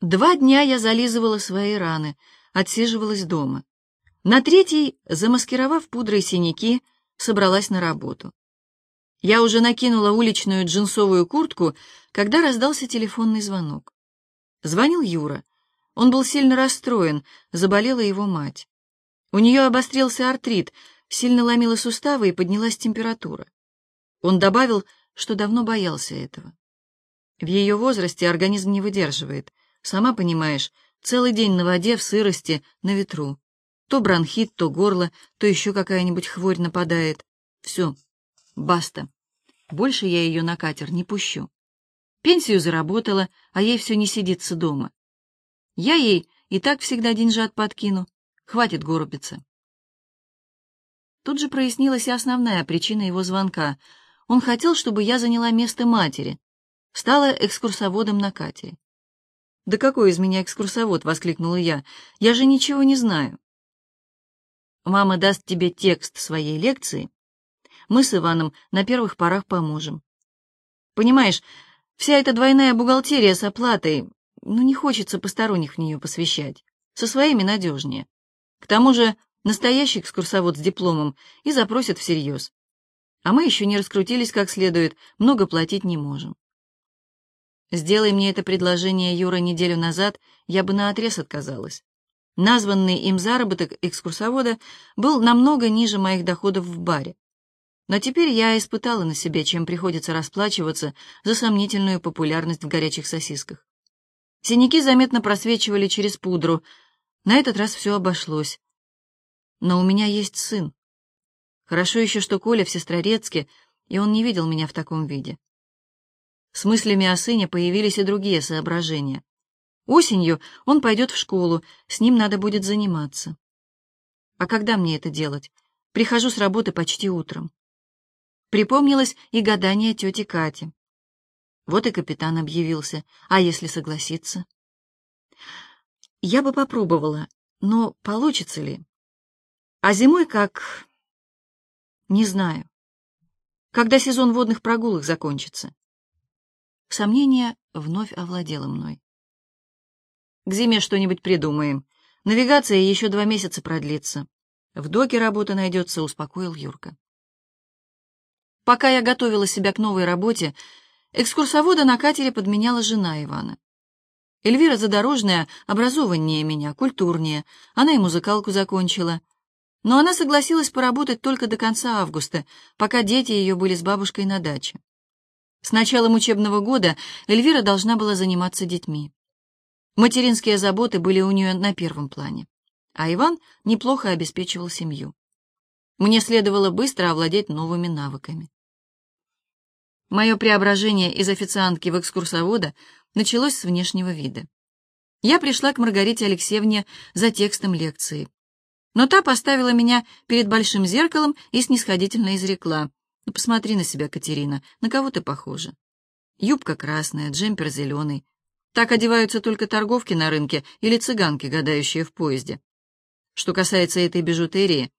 Два дня я зализывала свои раны, отсиживалась дома. На третий, замаскировав пудрой синяки, собралась на работу. Я уже накинула уличную джинсовую куртку, когда раздался телефонный звонок. Звонил Юра. Он был сильно расстроен, заболела его мать. У нее обострился артрит, сильно ломила суставы и поднялась температура. Он добавил, что давно боялся этого. В ее возрасте организм не выдерживает. Сама понимаешь, целый день на воде, в сырости, на ветру. То бронхит, то горло, то еще какая-нибудь хворь нападает. Все, баста. Больше я ее на катер не пущу. Пенсию заработала, а ей все не сидится дома. Я ей и так всегда деньжат подкину. Хватит горбиться. Тут же прояснилась и основная причина его звонка. Он хотел, чтобы я заняла место матери, стала экскурсоводом на катере. «Да какой из меня экскурсовод?» — воскликнула я. «Я же ничего не знаю». «Мама даст тебе текст своей лекции. Мы с Иваном на первых порах поможем. Понимаешь, вся эта двойная бухгалтерия с оплатой, ну, не хочется посторонних в нее посвящать. Со своими надежнее. К тому же настоящий экскурсовод с дипломом и запросят всерьез. А мы еще не раскрутились как следует, много платить не можем. Сделай мне это предложение Юра неделю назад, я бы наотрез отказалась. Названный им заработок экскурсовода был намного ниже моих доходов в баре. Но теперь я испытала на себе, чем приходится расплачиваться за сомнительную популярность в горячих сосисках. Синяки заметно просвечивали через пудру. На этот раз все обошлось. Но у меня есть сын. Хорошо еще, что Коля в Сестрорецке, и он не видел меня в таком виде. С мыслями о сыне появились и другие соображения. Осенью он пойдет в школу, с ним надо будет заниматься. А когда мне это делать? Прихожу с работы почти утром. Припомнилось и гадание тети Кати. Вот и капитан объявился. А если согласиться? Я бы попробовала, но получится ли? А зимой как... Не знаю. Когда сезон водных прогулок закончится? Сомнение вновь овладело мной. К зиме что-нибудь придумаем. Навигация еще два месяца продлится. В доке работа найдется, успокоил Юрка. Пока я готовила себя к новой работе, экскурсовода на катере подменяла жена Ивана. Эльвира Задорожная образованнее меня, культурнее, она и музыкалку закончила. Но она согласилась поработать только до конца августа, пока дети ее были с бабушкой на даче. С началом учебного года Эльвира должна была заниматься детьми. Материнские заботы были у нее на первом плане, а Иван неплохо обеспечивал семью. Мне следовало быстро овладеть новыми навыками. Мое преображение из официантки в экскурсовода началось с внешнего вида. Я пришла к Маргарите Алексеевне за текстом лекции. Но та поставила меня перед большим зеркалом и снисходительно изрекла. «Ну, посмотри на себя, Катерина, на кого ты похожа? Юбка красная, джемпер зеленый. Так одеваются только торговки на рынке или цыганки, гадающие в поезде. Что касается этой бижутерии,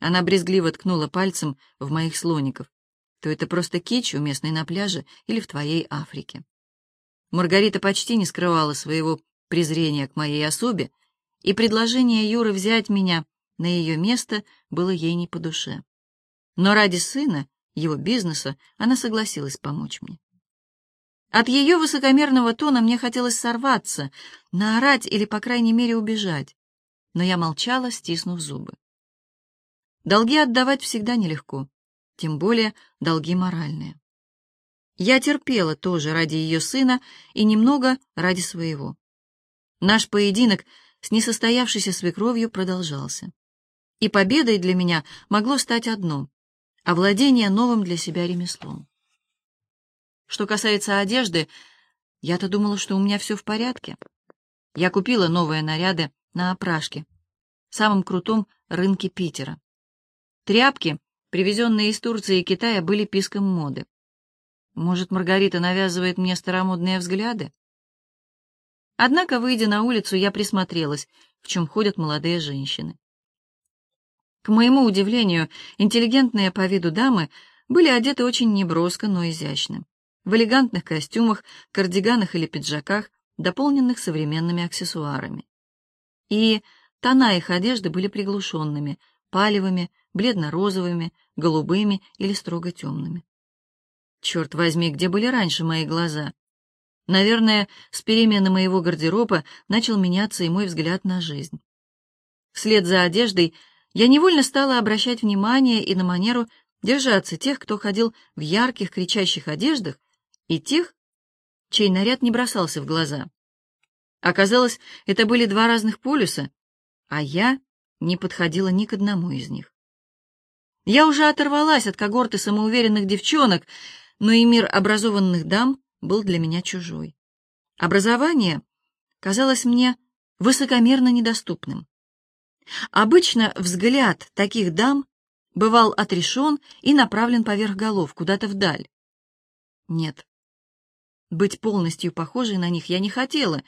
она брезгливо ткнула пальцем в моих слоников, то это просто кич, уместный на пляже или в твоей Африке. Маргарита почти не скрывала своего презрения к моей особе, и предложение Юры взять меня на ее место было ей не по душе. Но ради сына, его бизнеса, она согласилась помочь мне. От ее высокомерного тона мне хотелось сорваться, наорать или, по крайней мере, убежать, но я молчала, стиснув зубы. Долги отдавать всегда нелегко, тем более долги моральные. Я терпела тоже ради ее сына и немного ради своего. Наш поединок с несостоявшейся свекровью продолжался. И победой для меня могло стать одно — овладение новым для себя ремеслом. Что касается одежды, я-то думала, что у меня все в порядке. Я купила новые наряды на опрашке, самом крутом рынке Питера. Тряпки, привезенные из Турции и Китая, были писком моды. Может, Маргарита навязывает мне старомодные взгляды? Однако, выйдя на улицу, я присмотрелась, в чем ходят молодые женщины. К моему удивлению, интеллигентные по виду дамы были одеты очень неброско, но изящно. В элегантных костюмах, кардиганах или пиджаках, дополненных современными аксессуарами. И тона их одежды были приглушенными, палевыми, бледно-розовыми, голубыми или строго темными. Черт возьми, где были раньше мои глаза? Наверное, с перемены моего гардероба начал меняться и мой взгляд на жизнь. Вслед за одеждой я невольно стала обращать внимание и на манеру держаться тех, кто ходил в ярких кричащих одеждах, и тех, чей наряд не бросался в глаза. Оказалось, это были два разных полюса, а я не подходила ни к одному из них. Я уже оторвалась от когорты самоуверенных девчонок, но и мир образованных дам был для меня чужой. Образование казалось мне высокомерно недоступным. Обычно взгляд таких дам бывал отрешен и направлен поверх голов, куда-то вдаль. Нет, быть полностью похожей на них я не хотела,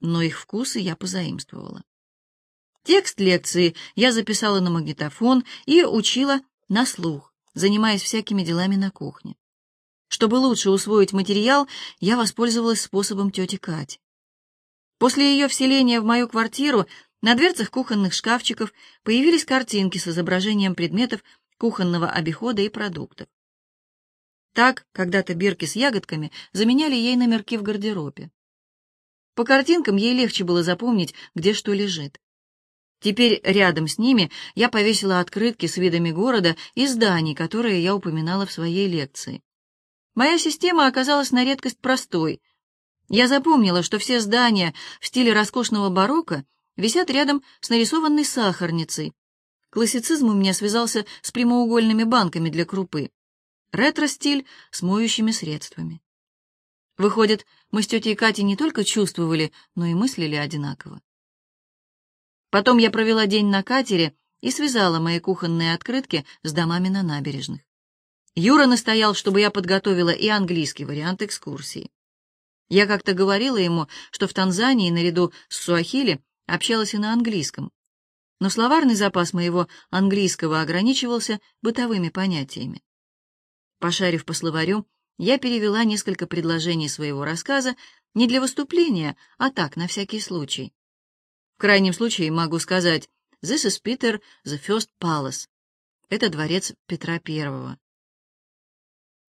но их вкусы я позаимствовала. Текст лекции я записала на магнитофон и учила на слух, занимаясь всякими делами на кухне. Чтобы лучше усвоить материал, я воспользовалась способом тети Кати. После ее вселения в мою квартиру на дверцах кухонных шкафчиков появились картинки с изображением предметов кухонного обихода и продуктов. Так, когда-то бирки с ягодками заменяли ей номерки в гардеробе. По картинкам ей легче было запомнить, где что лежит. Теперь рядом с ними я повесила открытки с видами города и зданий, которые я упоминала в своей лекции. Моя система оказалась на редкость простой. Я запомнила, что все здания в стиле роскошного барокко висят рядом с нарисованной сахарницей. Классицизм у меня связался с прямоугольными банками для крупы. Ретро-стиль с моющими средствами. Выходит, мы с тетей Катей не только чувствовали, но и мыслили одинаково. Потом я провела день на катере и связала мои кухонные открытки с домами на набережных. Юра настоял, чтобы я подготовила и английский вариант экскурсии. Я как-то говорила ему, что в Танзании наряду с суахили общалась и на английском. Но словарный запас моего английского ограничивался бытовыми понятиями. Пошарив по словарю, я перевела несколько предложений своего рассказа не для выступления, а так, на всякий случай. В крайнем случае могу сказать «This is Peter, the first palace». Это дворец Петра Первого.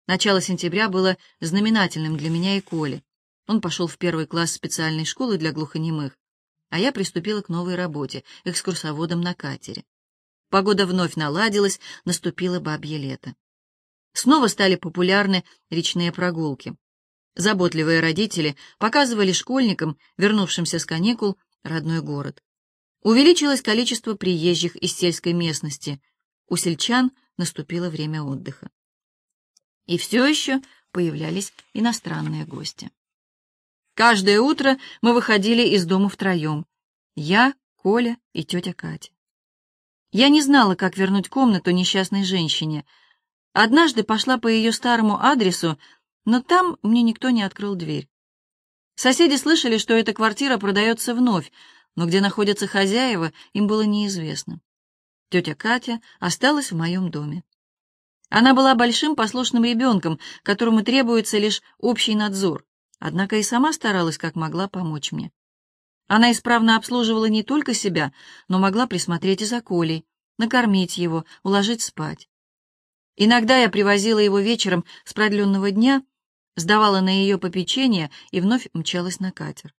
Начало сентября было знаменательным для меня и Коли. Он пошел в первый класс специальной школы для глухонемых, а я приступила к новой работе, экскурсоводом на катере. Погода вновь наладилась, наступило бабье лето. Снова стали популярны речные прогулки. Заботливые родители показывали школьникам, вернувшимся с каникул, родной город. Увеличилось количество приезжих из сельской местности. У сельчан наступило время отдыха. И все еще появлялись иностранные гости. Каждое утро мы выходили из дома втроем. Я, Коля и тетя Катя. Я не знала, как вернуть комнату несчастной женщине. Однажды пошла по ее старому адресу, но там мне никто не открыл дверь. Соседи слышали, что эта квартира продается вновь, но где находятся хозяева, им было неизвестно. Тетя Катя осталась в моем доме. Она была большим послушным ребенком, которому требуется лишь общий надзор, однако и сама старалась как могла помочь мне. Она исправно обслуживала не только себя, но могла присмотреть и за Колей, накормить его, уложить спать. Иногда я привозила его вечером с продленного дня, сдавала на ее попечение и вновь мчалась на катер.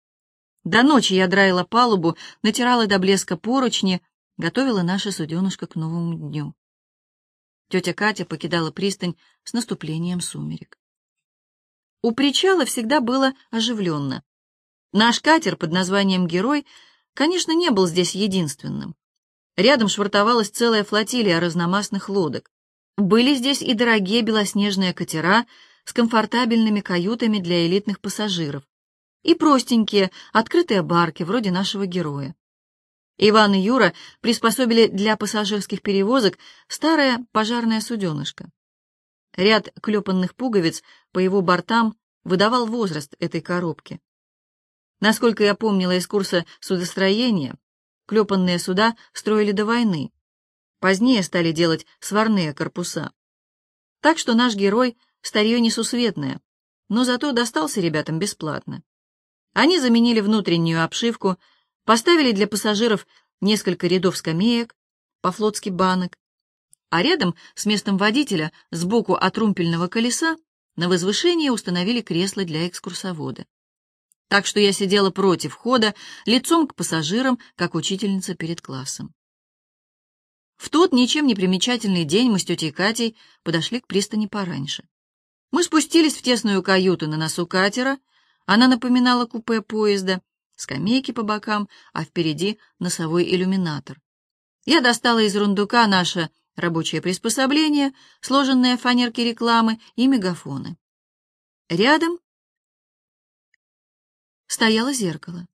До ночи я драила палубу, натирала до блеска поручни, готовила наше суденышко к новому дню. Тетя Катя покидала пристань с наступлением сумерек. У причала всегда было оживленно. Наш катер под названием «Герой», конечно, не был здесь единственным. Рядом швартовалась целая флотилия разномастных лодок. Были здесь и дорогие белоснежные катера с комфортабельными каютами для элитных пассажиров, и простенькие, открытые барки, вроде нашего героя. Иван и Юра приспособили для пассажирских перевозок старое пожарное суденышко. Ряд клепанных пуговиц по его бортам выдавал возраст этой коробки. Насколько я помнила из курса судостроения, клепанные суда строили до войны. Позднее стали делать сварные корпуса. Так что наш герой — старье несусветное, но зато достался ребятам бесплатно. Они заменили внутреннюю обшивку, поставили для пассажиров несколько рядов скамеек, по-флотски банок, а рядом с местом водителя, сбоку от румпельного колеса, на возвышении установили кресло для экскурсовода. Так что я сидела против входа, лицом к пассажирам, как учительница перед классом. В тот ничем не примечательный день мы с тетей Катей подошли к пристани пораньше. Мы спустились в тесную каюту на носу катера, она напоминала купе поезда, скамейки по бокам, а впереди носовой иллюминатор. Я достала из рундука наше рабочее приспособление, сложенные фанерки рекламы и мегафоны. Рядом стояло зеркало.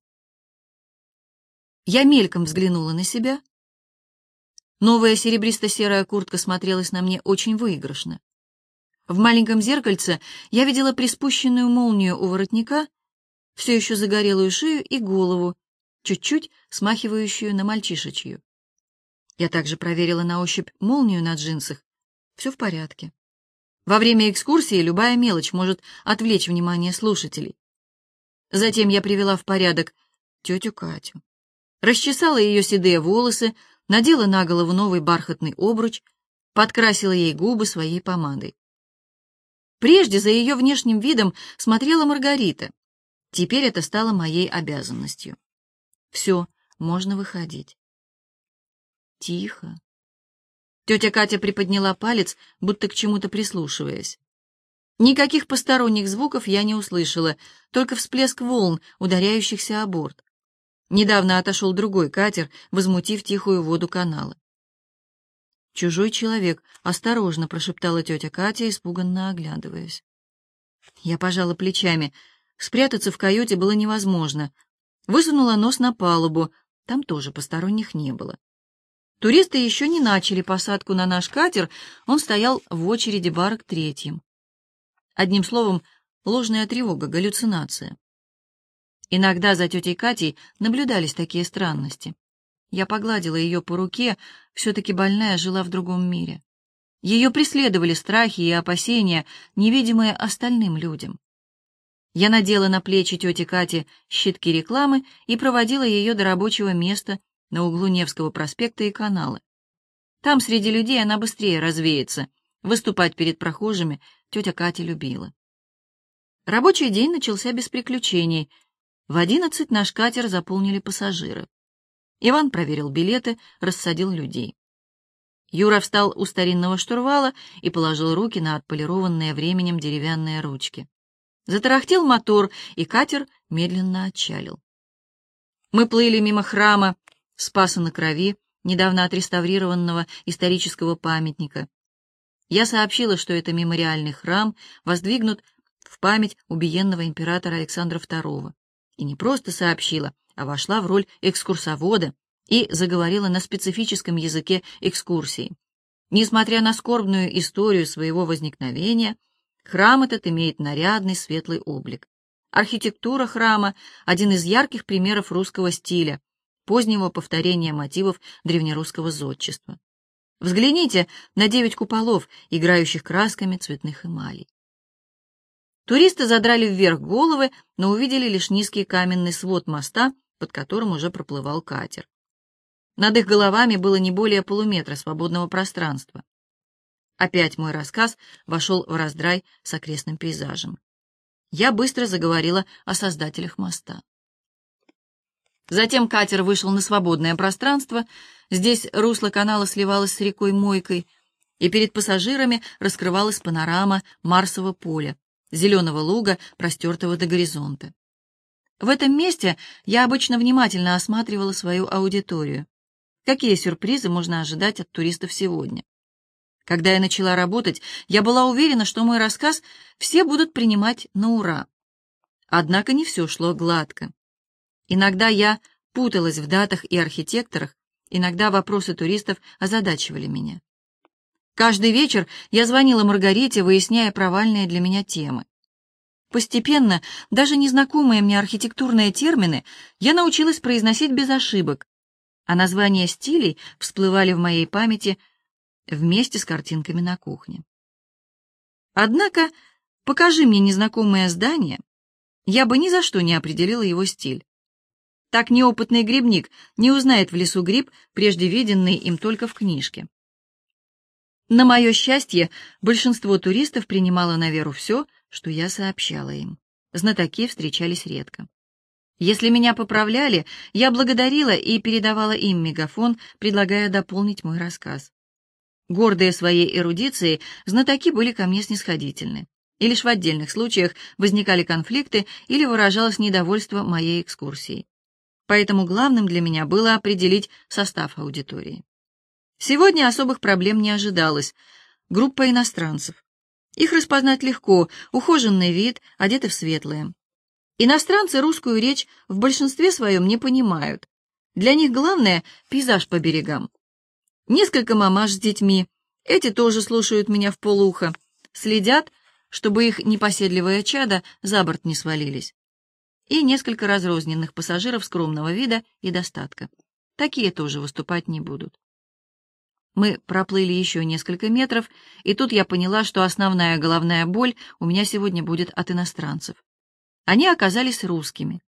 Я мельком взглянула на себя. Новая серебристо-серая куртка смотрелась на мне очень выигрышно. В маленьком зеркальце я видела приспущенную молнию у воротника, все еще загорелую шею и голову, чуть-чуть смахивающую на мальчишечью. Я также проверила на ощупь молнию на джинсах. Все в порядке. Во время экскурсии любая мелочь может отвлечь внимание слушателей. Затем я привела в порядок тетю Катю. Расчесала ее седые волосы, надела на голову новый бархатный обруч, подкрасила ей губы своей помадой. Прежде за ее внешним видом смотрела Маргарита. Теперь это стало моей обязанностью. Все, можно выходить. Тихо. Тетя Катя приподняла палец, будто к чему-то прислушиваясь. Никаких посторонних звуков я не услышала, только всплеск волн, ударяющихся о борт. Недавно отошел другой катер, возмутив тихую воду канала. «Чужой человек», — осторожно прошептала тетя Катя, испуганно оглядываясь. Я пожала плечами. Спрятаться в каюте было невозможно. Высунула нос на палубу, там тоже посторонних не было. Туристы еще не начали посадку на наш катер, он стоял в очереди бара третьим. Одним словом, ложная тревога, галлюцинация. Иногда за тетей Катей наблюдались такие странности. Я погладила ее по руке, все-таки больная жила в другом мире. Ее преследовали страхи и опасения, невидимые остальным людям. Я надела на плечи тети Кати щитки рекламы и проводила ее до рабочего места на углу Невского проспекта и канала. Там среди людей она быстрее развеется. Выступать перед прохожими тетя Катя любила. Рабочий день начался без приключений. В одиннадцать наш катер заполнили пассажиры. Иван проверил билеты, рассадил людей. Юра встал у старинного штурвала и положил руки на отполированные временем деревянные ручки. Затарахтел мотор, и катер медленно отчалил. Мы плыли мимо храма Спаса на Крови, недавно отреставрированного исторического памятника. Я сообщила, что это мемориальный храм, воздвигнут в память убиенного императора Александра II. И не просто сообщила, а вошла в роль экскурсовода и заговорила на специфическом языке экскурсии. Несмотря на скорбную историю своего возникновения, храм этот имеет нарядный светлый облик. Архитектура храма — один из ярких примеров русского стиля, позднего повторения мотивов древнерусского зодчества. Взгляните на девять куполов, играющих красками цветных эмалей. Туристы задрали вверх головы, но увидели лишь низкий каменный свод моста, под которым уже проплывал катер. Над их головами было не более полуметра свободного пространства. Опять мой рассказ вошел в раздрай с окрестным пейзажем. Я быстро заговорила о создателях моста. Затем катер вышел на свободное пространство, здесь русло канала сливалось с рекой Мойкой, и перед пассажирами раскрывалась панорама Марсового поля, зеленого луга, простертого до горизонта. В этом месте я обычно внимательно осматривала свою аудиторию. Какие сюрпризы можно ожидать от туристов сегодня? Когда я начала работать, я была уверена, что мой рассказ все будут принимать на ура. Однако не все шло гладко. Иногда я путалась в датах и архитекторах, иногда вопросы туристов озадачивали меня. Каждый вечер я звонила Маргарите, выясняя провальные для меня темы. Постепенно даже незнакомые мне архитектурные термины я научилась произносить без ошибок, а названия стилей всплывали в моей памяти вместе с картинками на кухне. Однако покажи мне незнакомое здание, я бы ни за что не определила его стиль. Так неопытный грибник не узнает в лесу гриб, прежде виденный им только в книжке. На мое счастье, большинство туристов принимало на веру все, что я сообщала им. Знатоки встречались редко. Если меня поправляли, я благодарила и передавала им мегафон, предлагая дополнить мой рассказ. Гордые своей эрудицией, знатоки были ко мне снисходительны, и лишь в отдельных случаях возникали конфликты или выражалось недовольство моей экскурсией. Поэтому главным для меня было определить состав аудитории. Сегодня особых проблем не ожидалось. Группа иностранцев. Их распознать легко, ухоженный вид, одеты в светлое. Иностранцы русскую речь в большинстве своем не понимают. Для них главное — пейзаж по берегам. Несколько мамаш с детьми. Эти тоже слушают меня в полухо. Следят, чтобы их непоседливое чадо за борт не свалились. И несколько разрозненных пассажиров скромного вида и достатка. Такие тоже выступать не будут. Мы проплыли еще несколько метров, и тут я поняла, что основная головная боль у меня сегодня будет от иностранцев. Они оказались русскими.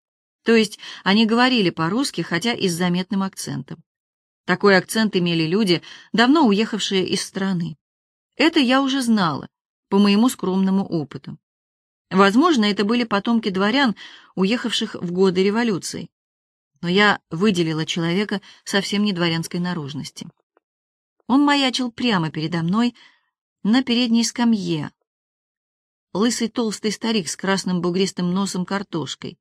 То есть они говорили по-русски, хотя и с заметным акцентом. Такой акцент имели люди, давно уехавшие из страны. Это я уже знала, по моему скромному опыту. Возможно, это были потомки дворян, уехавших в годы революции. Но я выделила человека совсем не дворянской наружности. Он маячил прямо передо мной на передней скамье, лысый толстый старик с красным бугристым носом картошкой.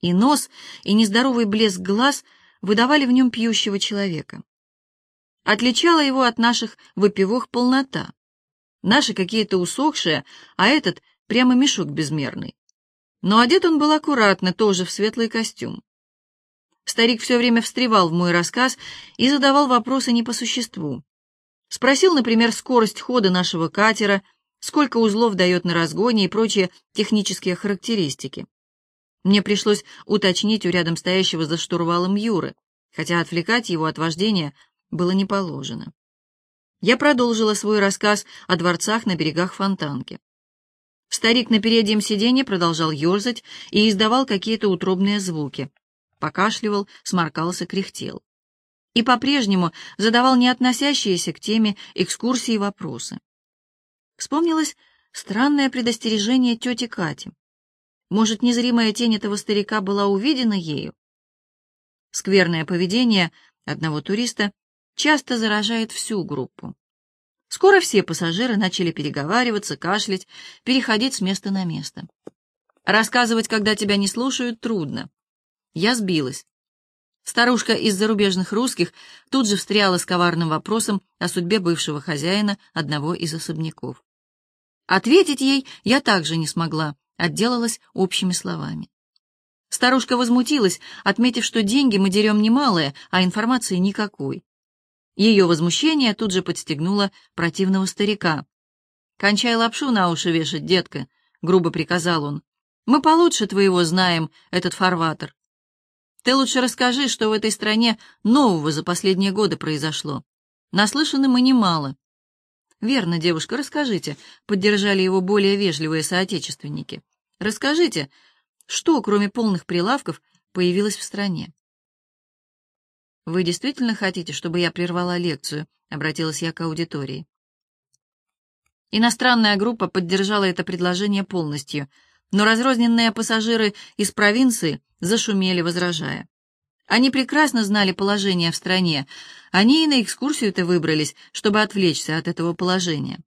И нос, и нездоровый блеск глаз выдавали в нем пьющего человека. Отличала его от наших выпивок полнота. Наши какие-то усохшие, а этот прямо мешок безмерный. Но одет он был аккуратно, тоже в светлый костюм. Старик все время встревал в мой рассказ и задавал вопросы не по существу. Спросил, например, скорость хода нашего катера — сколько узлов дает на разгоне и прочие технические характеристики. Мне пришлось уточнить у рядом стоящего за штурвалом Юры, хотя отвлекать его от вождения было не положено. Я продолжила свой рассказ о дворцах на берегах Фонтанки. Старик на переднем сиденье продолжал ерзать и издавал какие-то утробные звуки. Покашливал, сморкался, кряхтел. И по-прежнему задавал не относящиеся к теме экскурсии вопросы. Вспомнилось странное предостережение тети Кати. Может, незримая тень этого старика была увидена ею? Скверное поведение одного туриста часто заражает всю группу. Скоро все пассажиры начали переговариваться, кашлять, переходить с места на место. Рассказывать, когда тебя не слушают, трудно. Я сбилась. Старушка из зарубежных русских тут же встряла с коварным вопросом о судьбе бывшего хозяина одного из особняков. Ответить ей я также не смогла, отделалась общими словами. Старушка возмутилась, отметив, что деньги мы дерем немалые, а информации никакой. Ее возмущение тут же подстегнуло противного старика. «Кончай лапшу на уши вешать, детка», — грубо приказал он. «Мы получше твоего знаем этот фарватер. Ты лучше расскажи, что в этой стране нового за последние годы произошло. Наслышаны мы немало. «Верно, девушка, расскажите», — поддержали его более вежливые соотечественники. «Расскажите, что, кроме полных прилавков, появилось в стране?» «Вы действительно хотите, чтобы я прервала лекцию?» — обратилась я к аудитории. Иностранная группа поддержала это предложение полностью, но разрозненные пассажиры из провинции зашумели, возражая. Они прекрасно знали положение в стране, они и на экскурсию-то выбрались, чтобы отвлечься от этого положения.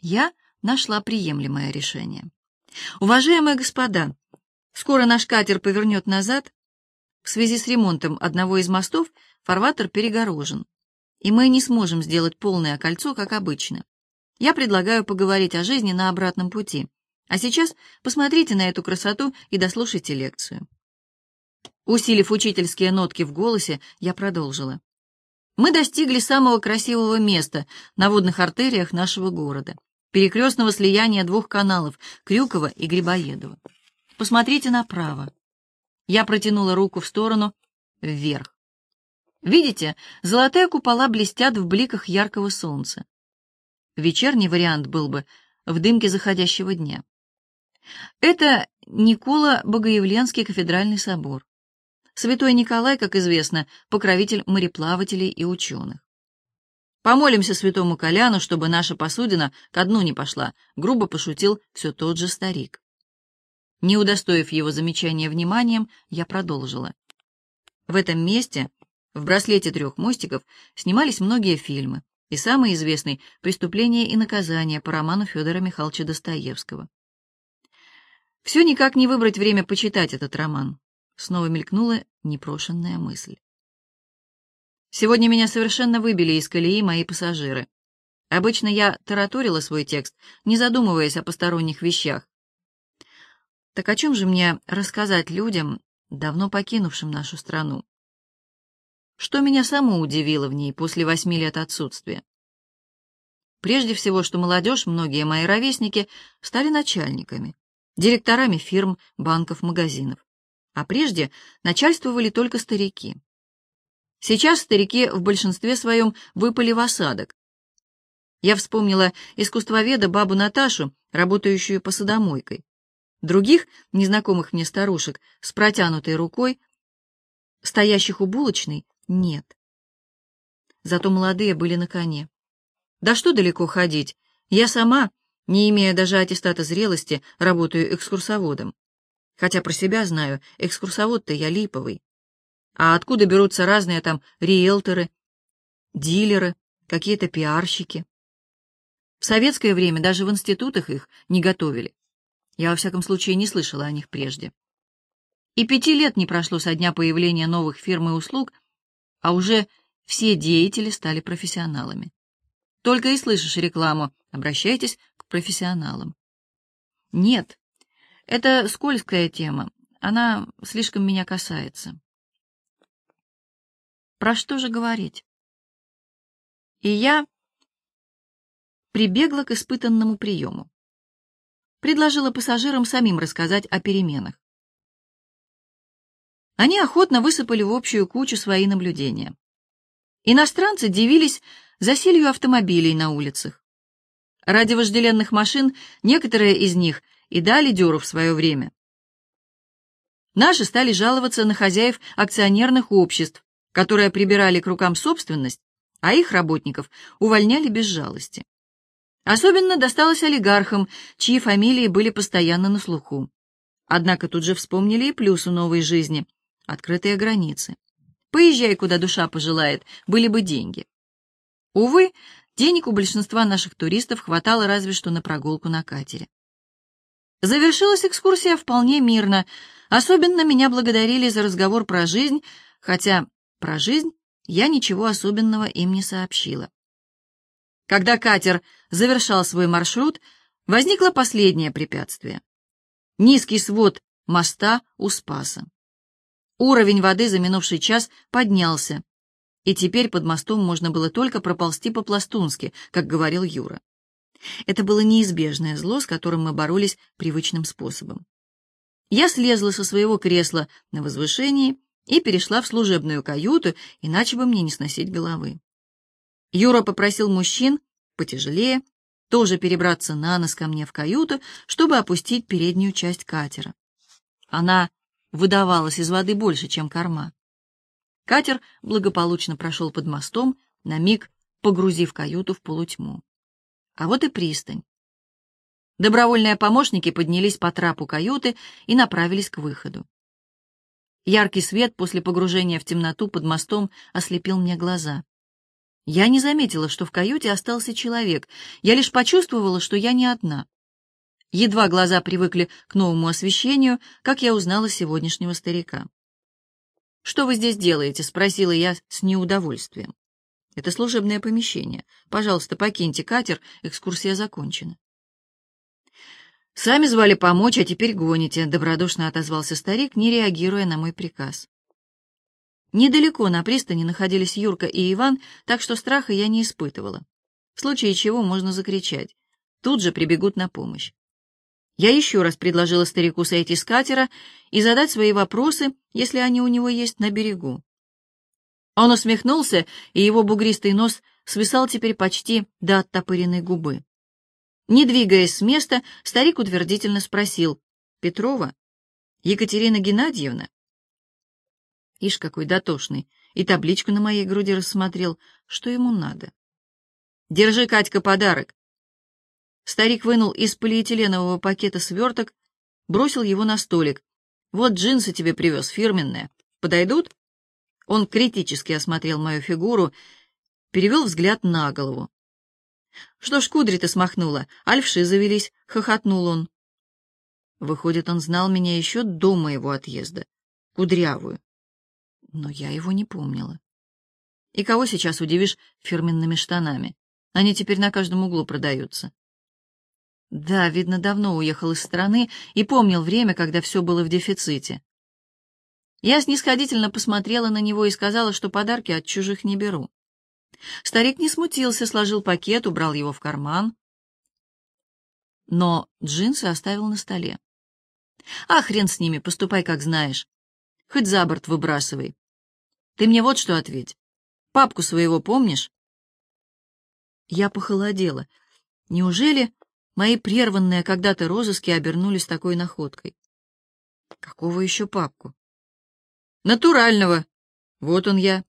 Я нашла приемлемое решение. Уважаемые господа, скоро наш катер повернет назад. В связи с ремонтом одного из мостов фарватер перегорожен, и мы не сможем сделать полное кольцо, как обычно. Я предлагаю поговорить о жизни на обратном пути. А сейчас посмотрите на эту красоту и дослушайте лекцию. Усилив учительские нотки в голосе, я продолжила. Мы достигли самого красивого места на водных артериях нашего города, перекрестного слияния двух каналов Крюкова и Грибоедова. Посмотрите направо. Я протянула руку в сторону, вверх. Видите, золотые купола блестят в бликах яркого солнца. Вечерний вариант был бы в дымке заходящего дня. Это Никола Богоявленский кафедральный собор. Святой Николай, как известно, покровитель мореплавателей и ученых. Помолимся святому Коляну, чтобы наша посудина ко дну не пошла, грубо пошутил все тот же старик. Не удостоив его замечания вниманием, я продолжила. В этом месте, в браслете трех мостиков, снимались многие фильмы, и самый известный «Преступление и наказание» по роману Федора Михайловича Достоевского. Все никак не выбрать время почитать этот роман. Снова мелькнула непрошенная мысль. Сегодня меня совершенно выбили из колеи мои пассажиры. Обычно я тараторила свой текст, не задумываясь о посторонних вещах. Так о чем же мне рассказать людям, давно покинувшим нашу страну? Что меня само удивило в ней после восьми лет отсутствия? Прежде всего, что молодежь, многие мои ровесники, стали начальниками, директорами фирм, банков, магазинов. А прежде начальствовали только старики. Сейчас старики в большинстве своем выпали в осадок. Я вспомнила искусствоведа бабу Наташу, работающую посудомойкой. Других, незнакомых мне старушек, с протянутой рукой, стоящих у булочной, нет. Зато молодые были на коне. Да что далеко ходить? Я сама, не имея даже аттестата зрелости, работаю экскурсоводом. Хотя про себя знаю, экскурсовод-то я липовый. А откуда берутся разные там риэлторы, дилеры, какие-то пиарщики? В советское время даже в институтах их не готовили. Я, во всяком случае, не слышала о них прежде. И пяти лет не прошло со дня появления новых фирм и услуг, а уже все деятели стали профессионалами. Только и слышишь рекламу «Обращайтесь к профессионалам». Нет, это скользкая тема, она слишком меня касается. Про что же говорить? И я прибегла к испытанному приему. Предложила пассажирам самим рассказать о переменах. Они охотно высыпали в общую кучу свои наблюдения. Иностранцы дивились заселью автомобилей на улицах. Ради вожделенных машин некоторые из них и дали дёру в свое время. Наши стали жаловаться на хозяев акционерных обществ, которые прибирали к рукам собственность, а их работников увольняли без жалости. Особенно досталось олигархам, чьи фамилии были постоянно на слуху. Однако тут же вспомнили и плюсы новой жизни — открытые границы. Поезжай, куда душа пожелает, были бы деньги. Увы, денег у большинства наших туристов хватало разве что на прогулку на катере. Завершилась экскурсия вполне мирно. Особенно меня благодарили за разговор про жизнь, хотя про жизнь я ничего особенного им не сообщила. Когда катер завершал свой маршрут, возникло последнее препятствие. Низкий свод моста у Спаса. Уровень воды за минувший час поднялся, и теперь под мостом можно было только проползти по-пластунски, как говорил Юра. Это было неизбежное зло, с которым мы боролись привычным способом. Я слезла со своего кресла на возвышении и перешла в служебную каюту, иначе бы мне не сносить головы. Юра попросил мужчин, потяжелее, тоже перебраться на нос ко мне в каюту, чтобы опустить переднюю часть катера. Она выдавалась из воды больше, чем корма. Катер благополучно прошел под мостом, на миг погрузив каюту в полутьму. А вот и пристань. Добровольные помощники поднялись по трапу каюты и направились к выходу. Яркий свет после погружения в темноту под мостом ослепил мне глаза. Я не заметила, что в каюте остался человек, я лишь почувствовала, что я не одна. Едва глаза привыкли к новому освещению, как я узнала сегодняшнего старика. «Что вы здесь делаете?» — спросила я с неудовольствием. «Это служебное помещение. Пожалуйста, покиньте катер, экскурсия закончена». «Сами звали помочь, а теперь гоните», — добродушно отозвался старик, не реагируя на мой приказ. Недалеко на пристани находились Юрка и Иван, так что страха я не испытывала. В случае чего можно закричать. Тут же прибегут на помощь. Я еще раз предложила старику сойти с катера и задать свои вопросы, если они у него есть на берегу. Он усмехнулся, и его бугристый нос свисал теперь почти до оттопыренной губы. Не двигаясь с места, старик утвердительно спросил, Петрова? Екатерина Геннадьевна? Ишь, какой дотошный. И табличку на моей груди рассмотрел. Что ему надо? Держи, Катька, подарок. Старик вынул из полиэтиленового пакета сверток, бросил его на столик. Вот джинсы тебе привез, фирменные. Подойдут? Он критически осмотрел мою фигуру, перевел взгляд на голову. Что ж, кудри-то смахнула, альфши завелись, хохотнул он. Выходит, он знал меня еще до моего отъезда, кудрявую. Но я его не помнила. И кого сейчас удивишь фирменными штанами? Они теперь на каждом углу продаются. Да, видно, давно уехал из страны и помнил время, когда все было в дефиците. Я снисходительно посмотрела на него и сказала, что подарки от чужих не беру. Старик не смутился, сложил пакет, убрал его в карман, но джинсы оставил на столе. А хрен с ними, поступай как знаешь. Хоть за борт выбрасывай. Ты мне вот что ответь. Папку своего помнишь? Я похолодела. Неужели мои прерванные когда-то розыски обернулись такой находкой? Какого еще папку? Натурального. Вот он я.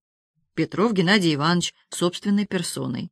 Петров Геннадий Иванович, собственной персоной.